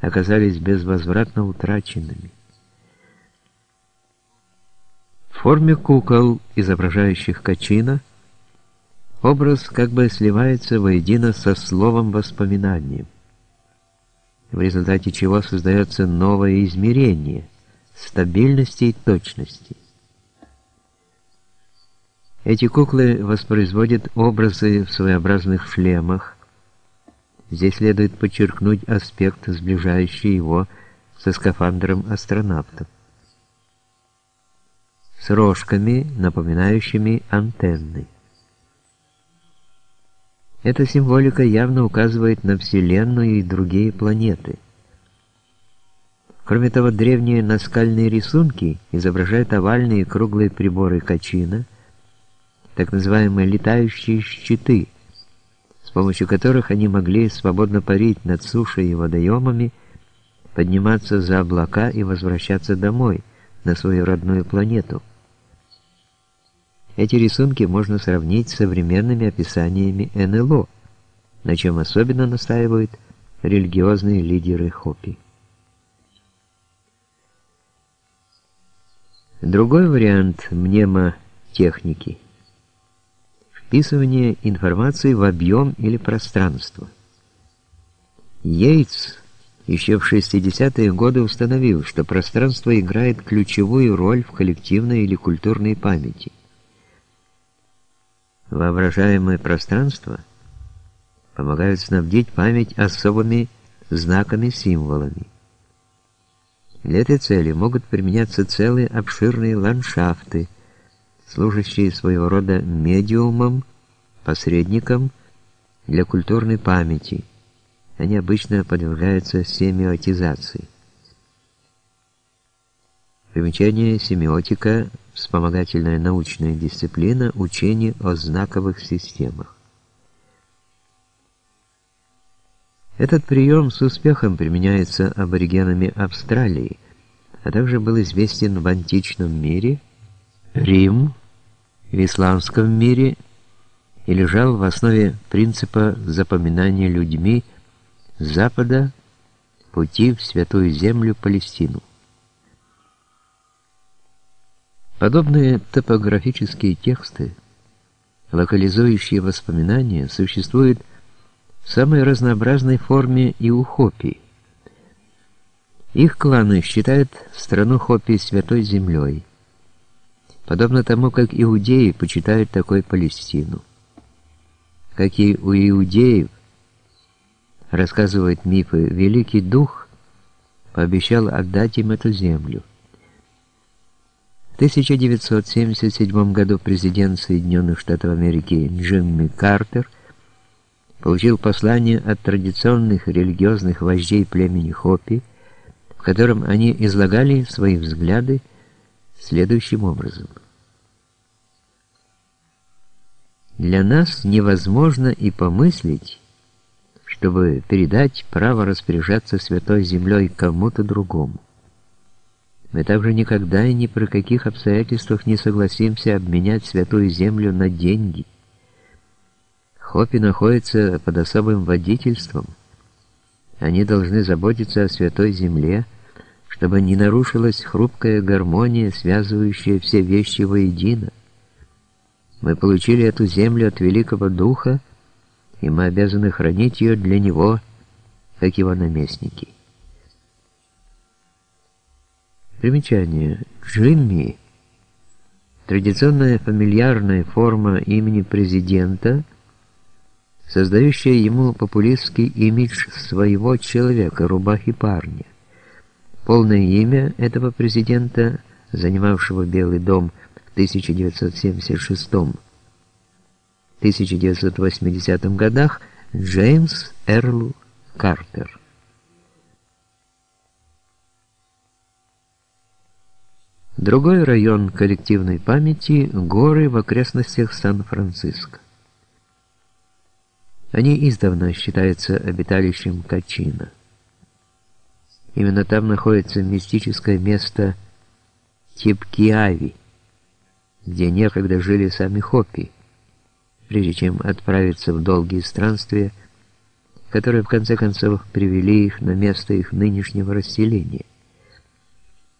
оказались безвозвратно утраченными. В форме кукол, изображающих Качина, образ как бы сливается воедино со словом воспоминанием, в результате чего создается новое измерение стабильности и точности. Эти куклы воспроизводят образы в своеобразных шлемах. Здесь следует подчеркнуть аспект, сближающий его со скафандром астронавтов. С рожками, напоминающими антенны. Эта символика явно указывает на Вселенную и другие планеты. Кроме того, древние наскальные рисунки изображают овальные и круглые приборы Качина – так называемые летающие щиты, с помощью которых они могли свободно парить над сушей и водоемами, подниматься за облака и возвращаться домой, на свою родную планету. Эти рисунки можно сравнить с современными описаниями НЛО, на чем особенно настаивают религиозные лидеры Хопи. Другой вариант мнемотехники – вписывание информации в объем или пространство. Йейтс еще в 60-е годы установил, что пространство играет ключевую роль в коллективной или культурной памяти. Воображаемое пространство помогает снабдить память особыми знаками-символами. Для этой цели могут применяться целые обширные ландшафты – служащие своего рода медиумом, посредником для культурной памяти. Они обычно подвергаются семиотизации. Примечание семиотика – вспомогательная научная дисциплина учения о знаковых системах. Этот прием с успехом применяется аборигенами Австралии, а также был известен в античном мире – Рим в исламском мире и лежал в основе принципа запоминания людьми Запада пути в Святую Землю Палестину. Подобные топографические тексты, локализующие воспоминания, существуют в самой разнообразной форме и у Хопи. Их кланы считают страну Хопи Святой Землей, подобно тому, как иудеи почитают такой Палестину. Как и у иудеев, рассказывают мифы, Великий Дух пообещал отдать им эту землю. В 1977 году президент Соединенных Штатов Америки Джимми Картер получил послание от традиционных религиозных вождей племени Хопи, в котором они излагали свои взгляды следующим образом. Для нас невозможно и помыслить, чтобы передать право распоряжаться Святой Землей кому-то другому. Мы также никогда и ни при каких обстоятельствах не согласимся обменять Святую Землю на деньги. Хопи находятся под особым водительством. Они должны заботиться о Святой Земле, чтобы не нарушилась хрупкая гармония, связывающая все вещи воедино. Мы получили эту землю от Великого Духа, и мы обязаны хранить ее для Него, как Его наместники. Примечание. Джимми – традиционная фамильярная форма имени президента, создающая ему популистский имидж своего человека, рубахи парня. Полное имя этого президента, занимавшего Белый дом в 1976-1980 годах, Джеймс Эрл Картер. Другой район коллективной памяти – горы в окрестностях Сан-Франциско. Они издавна считаются обиталищем Качина. Именно там находится мистическое место Типкиави, где некогда жили сами Хопи, прежде чем отправиться в долгие странствия которые в конце концов привели их на место их нынешнего расселения.